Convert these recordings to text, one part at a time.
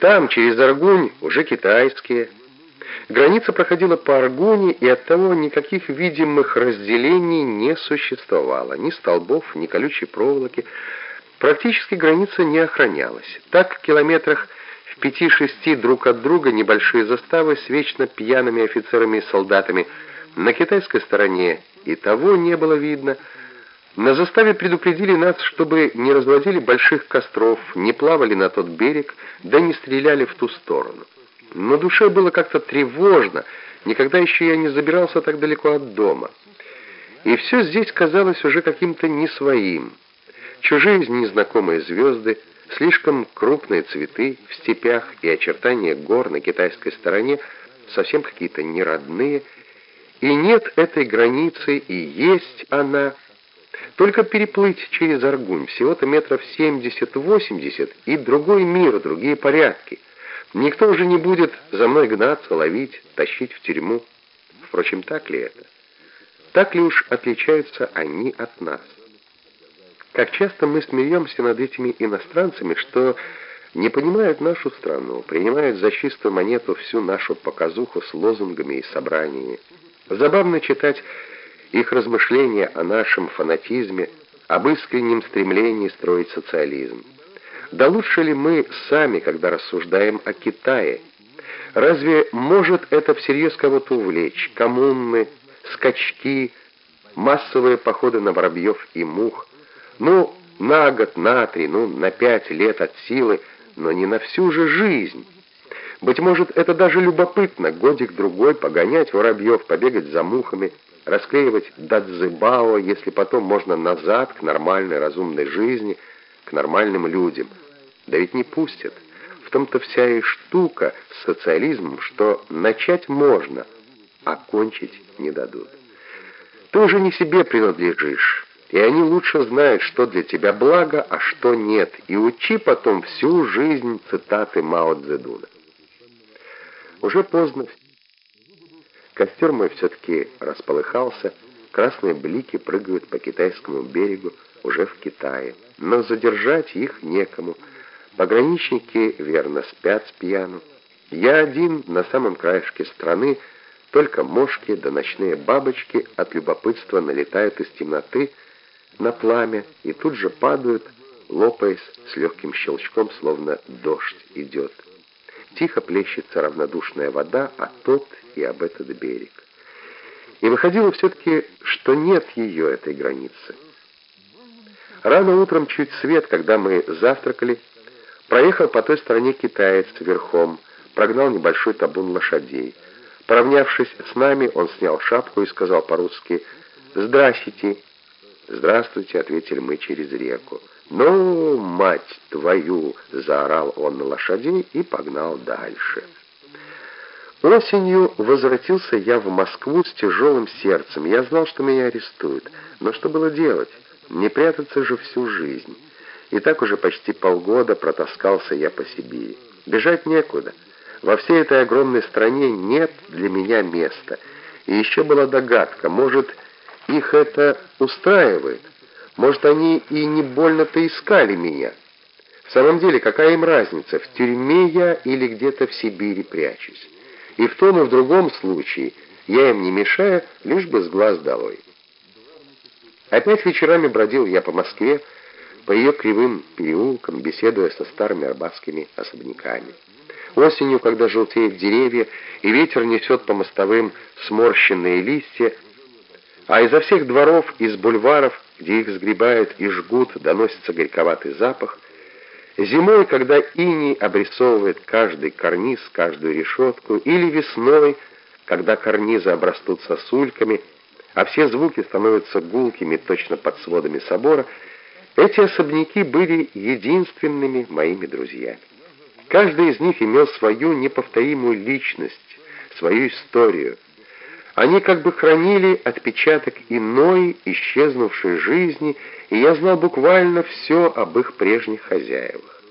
Там, через Аргунь, уже китайские. Граница проходила по Аргуне, и оттого никаких видимых разделений не существовало. Ни столбов, ни колючей проволоки. Практически граница не охранялась. Так, в километрах в пяти-шести друг от друга небольшие заставы с вечно пьяными офицерами и солдатами. На китайской стороне и того не было видно. На заставе предупредили нас, чтобы не разводили больших костров, не плавали на тот берег, да не стреляли в ту сторону. На душе было как-то тревожно, никогда еще я не забирался так далеко от дома. И все здесь казалось уже каким-то не своим. Чужие незнакомые звезды, слишком крупные цветы в степях и очертания гор на китайской стороне совсем какие-то неродные. И нет этой границы, и есть она. Только переплыть через Аргунь, всего-то метров 70-80, и другой мир, другие порядки. Никто уже не будет за мной гнаться, ловить, тащить в тюрьму. Впрочем, так ли это? Так ли уж отличаются они от нас? Как часто мы смеемся над этими иностранцами, что не понимают нашу страну, принимают за чистую монету всю нашу показуху с лозунгами и собраниями. Забавно читать их размышления о нашем фанатизме, об искреннем стремлении строить социализм. Да лучше ли мы сами, когда рассуждаем о Китае? Разве может это всерьез кого-то увлечь? Коммуны, скачки, массовые походы на воробьев и мух – ну, на год, на три, ну, на пять лет от силы, но не на всю же жизнь. Быть может, это даже любопытно, годик-другой погонять воробьев, побегать за мухами, расклеивать дадзебао, если потом можно назад к нормальной разумной жизни, к нормальным людям. Да ведь не пустят. В том-то вся и штука с социализмом, что начать можно, а кончить не дадут. Ты уже не себе принадлежишь, и они лучше знают, что для тебя благо, а что нет, и учи потом всю жизнь цитаты Мао Цзэдуна. Уже поздно. Костер мой все-таки располыхался, красные блики прыгают по китайскому берегу, уже в Китае. Но задержать их некому. Пограничники верно спят с пьяну. Я один на самом краешке страны, только мошки да ночные бабочки от любопытства налетают из темноты, на пламя и тут же падают, лопаясь с легким щелчком, словно дождь идет. Тихо плещется равнодушная вода, а тот и об этот берег. И выходило все-таки, что нет ее, этой границы. Рано утром, чуть свет, когда мы завтракали, проехал по той стороне китаец верхом, прогнал небольшой табун лошадей. Поравнявшись с нами, он снял шапку и сказал по-русски «Здрасте, «Здравствуйте», — ответили мы через реку. «Ну, мать твою!» — заорал он на лошадей и погнал дальше. Осенью возвратился я в Москву с тяжелым сердцем. Я знал, что меня арестуют. Но что было делать? Не прятаться же всю жизнь. И так уже почти полгода протаскался я по Сибири. Бежать некуда. Во всей этой огромной стране нет для меня места. И еще была догадка, может, их это устраивает. Может, они и не больно-то искали меня. В самом деле, какая им разница, в тюрьме я или где-то в Сибири прячусь? И в том и в другом случае я им не мешаю, лишь бы с глаз долой. Опять вечерами бродил я по Москве, по ее кривым переулкам, беседуя со старыми арбатскими особняками. Осенью, когда желтеют деревья, и ветер несет по мостовым сморщенные листья, а изо всех дворов, из бульваров, где их сгребают и жгут, доносится горьковатый запах. Зимой, когда иней обрисовывает каждый карниз, каждую решетку, или весной, когда карнизы обрастут сосульками, а все звуки становятся гулкими точно под сводами собора, эти особняки были единственными моими друзьями. Каждый из них имел свою неповторимую личность, свою историю, они как бы хранили отпечаток иной, исчезнувшей жизни, и я знал буквально все об их прежних хозяевах.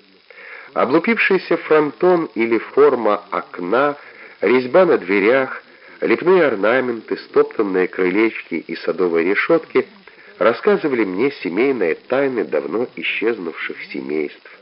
Облупившийся фронтон или форма окна, резьба на дверях, лепные орнаменты, стоптанные крылечки и садовые решетки рассказывали мне семейные тайны давно исчезнувших семейств.